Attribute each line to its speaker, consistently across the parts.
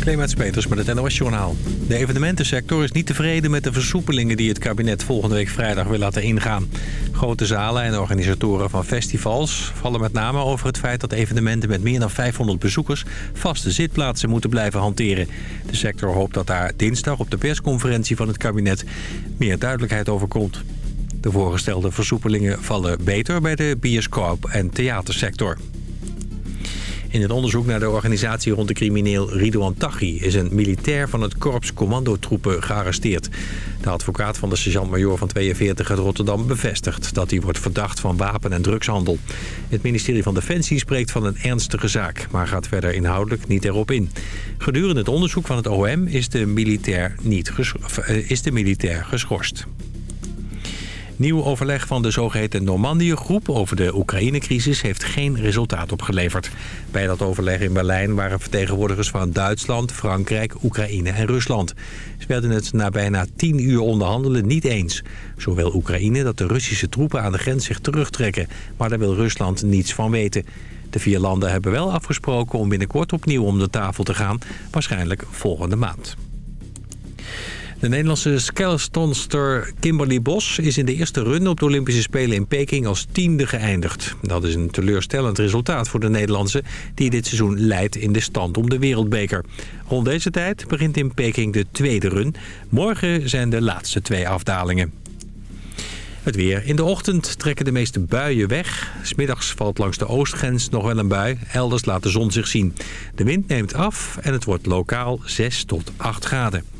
Speaker 1: Clemens Peters met het NOS Journaal. De evenementensector is niet tevreden met de versoepelingen die het kabinet volgende week vrijdag wil laten ingaan. Grote zalen en organisatoren van festivals vallen met name over het feit dat evenementen met meer dan 500 bezoekers vaste zitplaatsen moeten blijven hanteren. De sector hoopt dat daar dinsdag op de persconferentie van het kabinet meer duidelijkheid over komt. De voorgestelde versoepelingen vallen beter bij de bioscoop- en theatersector. In het onderzoek naar de organisatie rond de crimineel Ridouan Taghi... is een militair van het korps commandotroepen gearresteerd. De advocaat van de sergeant-major van 42 uit Rotterdam bevestigt... dat hij wordt verdacht van wapen- en drugshandel. Het ministerie van Defensie spreekt van een ernstige zaak... maar gaat verder inhoudelijk niet erop in. Gedurende het onderzoek van het OM is de militair, niet eh, is de militair geschorst. Nieuw overleg van de zogeheten Normandië-groep over de Oekraïne-crisis heeft geen resultaat opgeleverd. Bij dat overleg in Berlijn waren vertegenwoordigers van Duitsland, Frankrijk, Oekraïne en Rusland. Ze werden het na bijna tien uur onderhandelen niet eens. Zo wil Oekraïne dat de Russische troepen aan de grens zich terugtrekken, maar daar wil Rusland niets van weten. De vier landen hebben wel afgesproken om binnenkort opnieuw om de tafel te gaan, waarschijnlijk volgende maand. De Nederlandse skeletonster Kimberly Bos is in de eerste run op de Olympische Spelen in Peking als tiende geëindigd. Dat is een teleurstellend resultaat voor de Nederlandse die dit seizoen leidt in de stand om de wereldbeker. Rond deze tijd begint in Peking de tweede run. Morgen zijn de laatste twee afdalingen. Het weer. In de ochtend trekken de meeste buien weg. Smiddags valt langs de oostgrens nog wel een bui. Elders laat de zon zich zien. De wind neemt af en het wordt lokaal 6 tot 8 graden.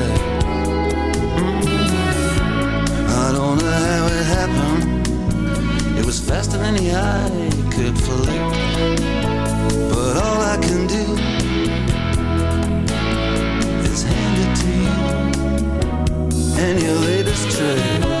Speaker 2: many I could flick, but all I can do is hand it to you and your latest trick.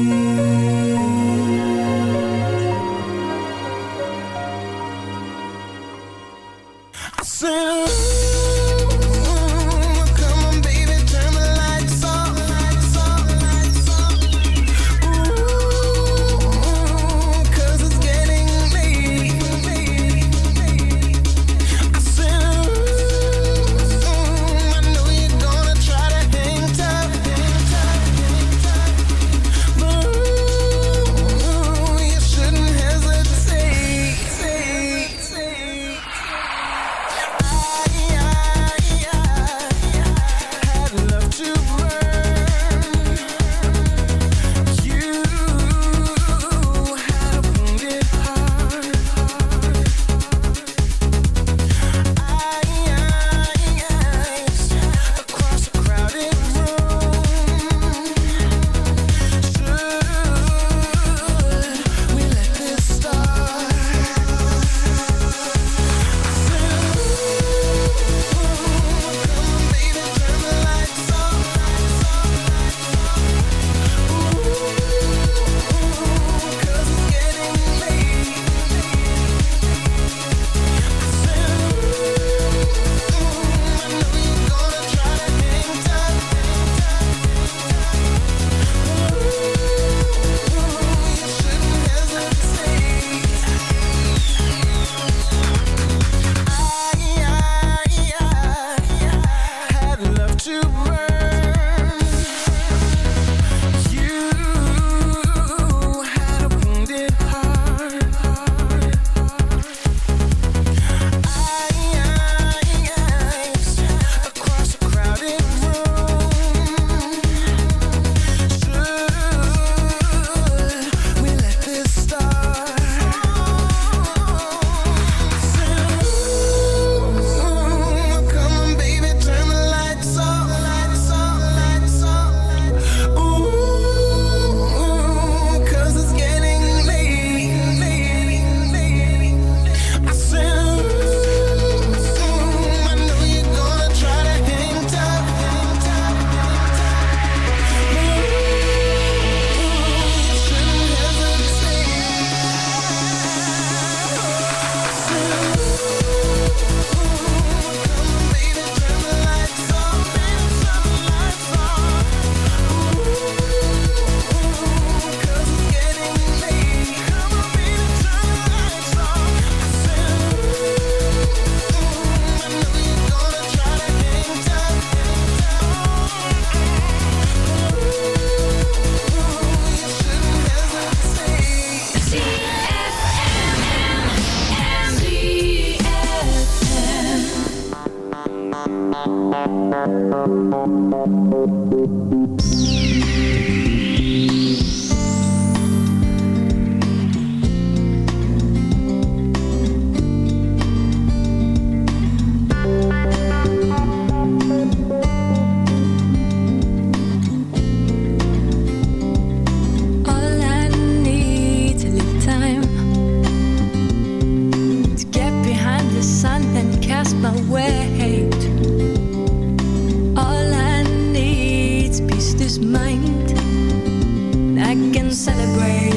Speaker 3: can celebrate.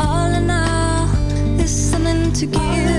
Speaker 3: All in all, there's something to give.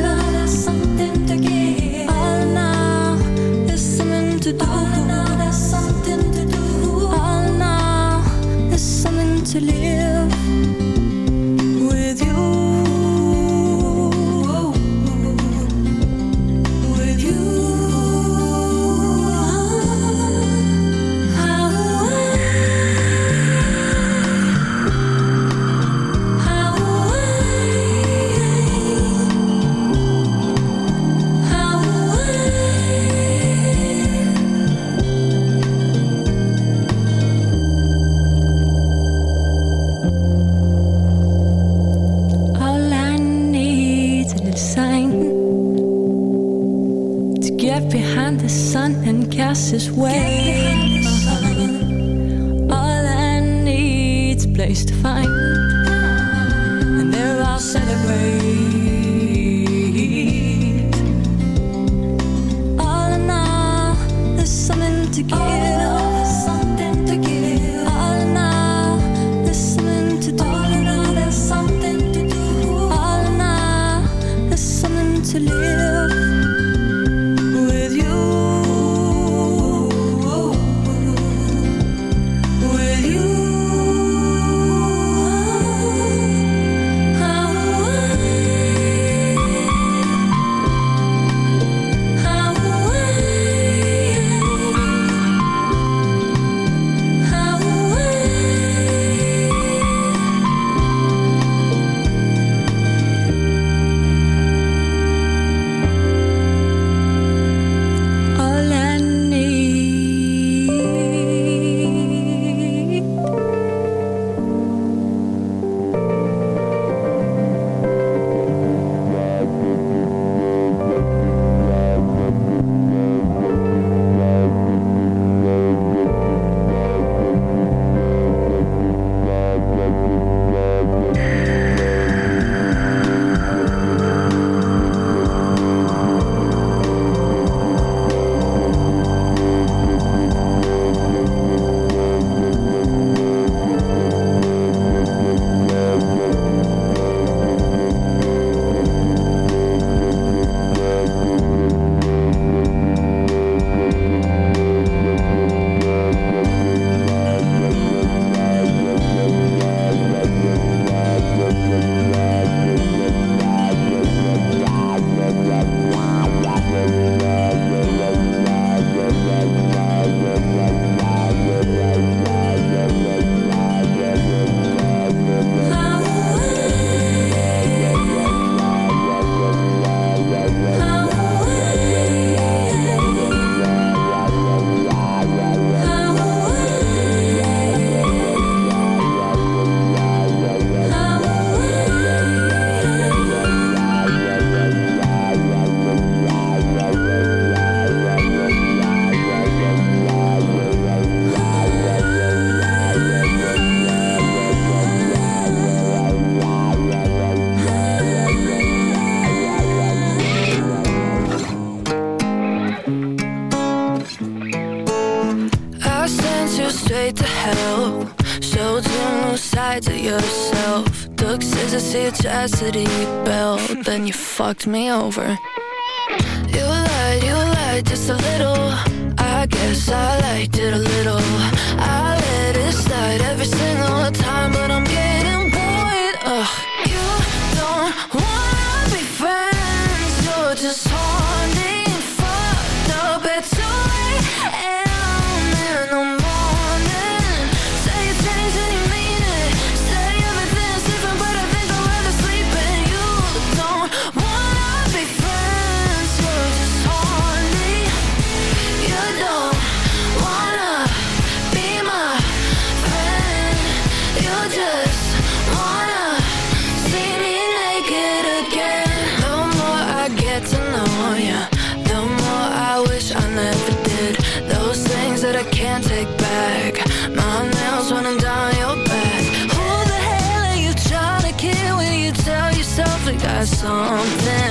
Speaker 3: straight to hell. Showed you new sides of yourself. Took scissors to your chastity belt. Then you fucked me over. You lied, you lied just a little. I guess I liked it a little. I let it slide every single time But I'm getting
Speaker 4: something?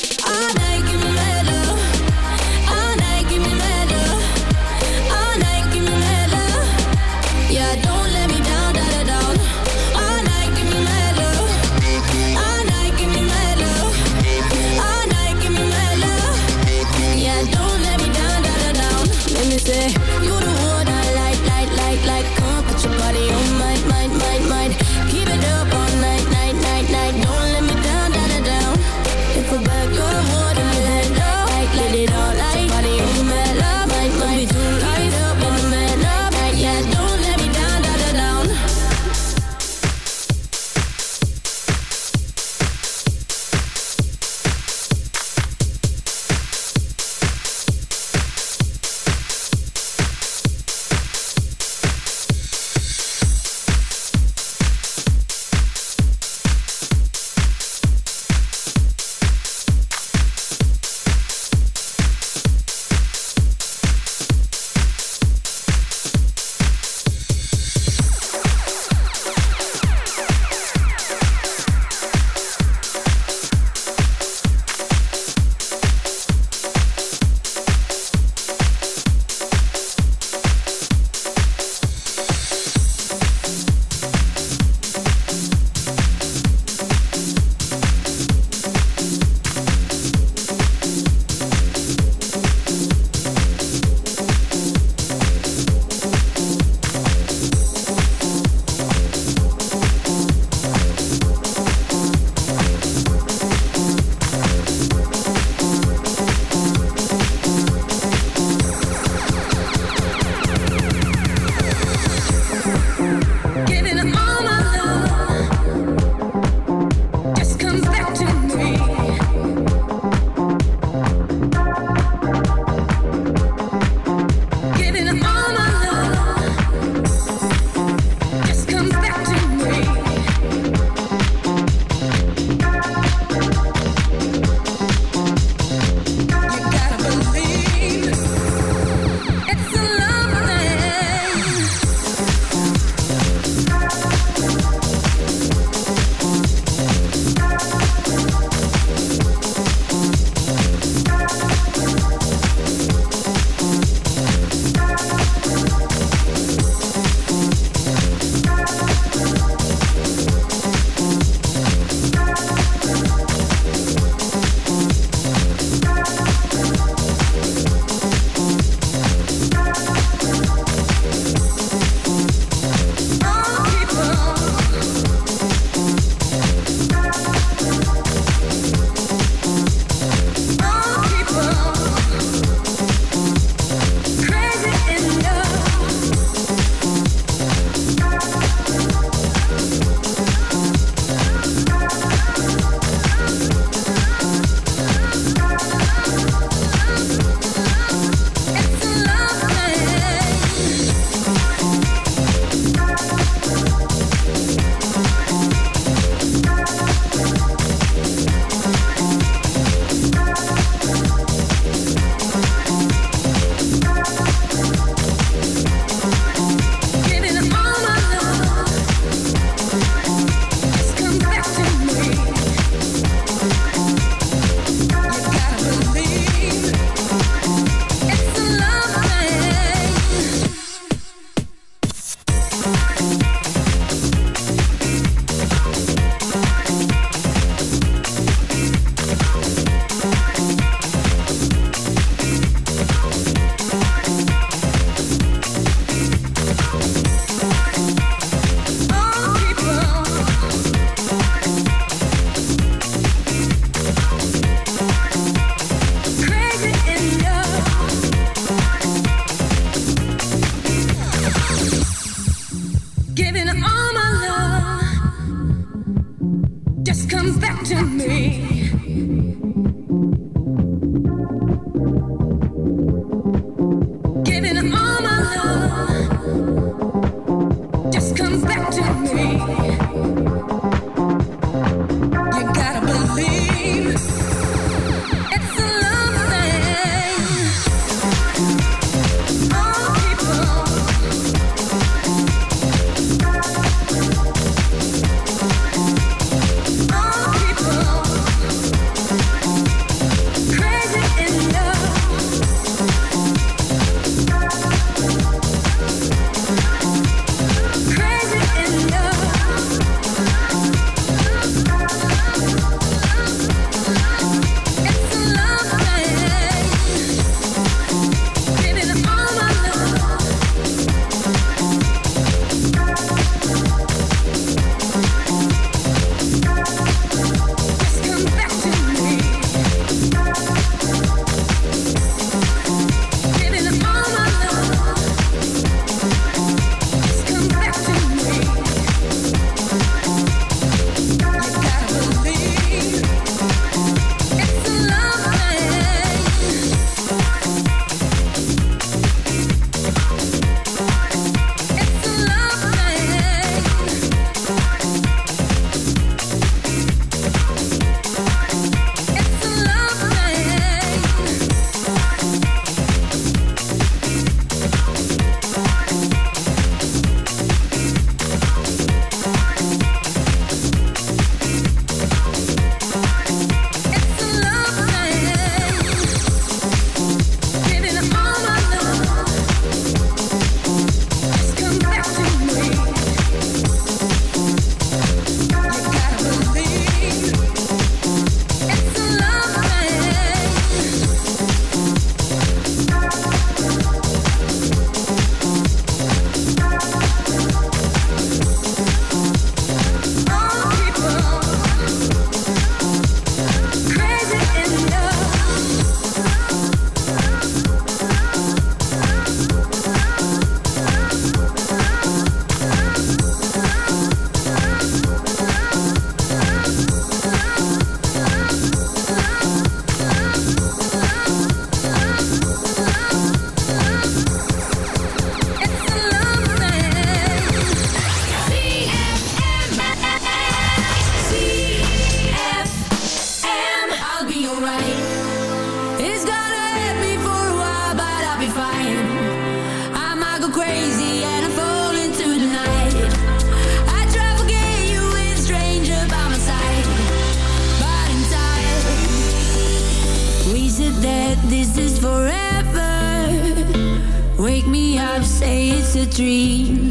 Speaker 5: a dream.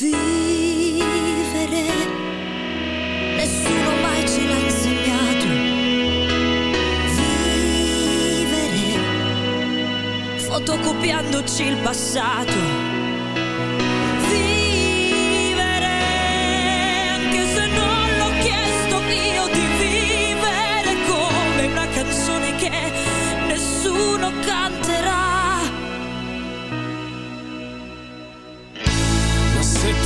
Speaker 6: vivere. Nessuno mai ce l'ha insegnato. Vivere, fotocopiandoci il passato. canzone che nessuno
Speaker 7: canta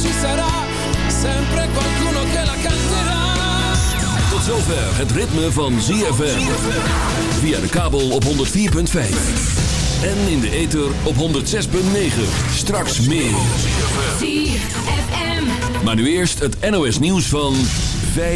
Speaker 7: Ci sarà, sempre qualcuno che la canterà.
Speaker 2: Tot zover het ritme van ZFM. Via de kabel op 104.5. En in de ether op 106.9. Straks meer. Maar nu eerst het NOS nieuws van 5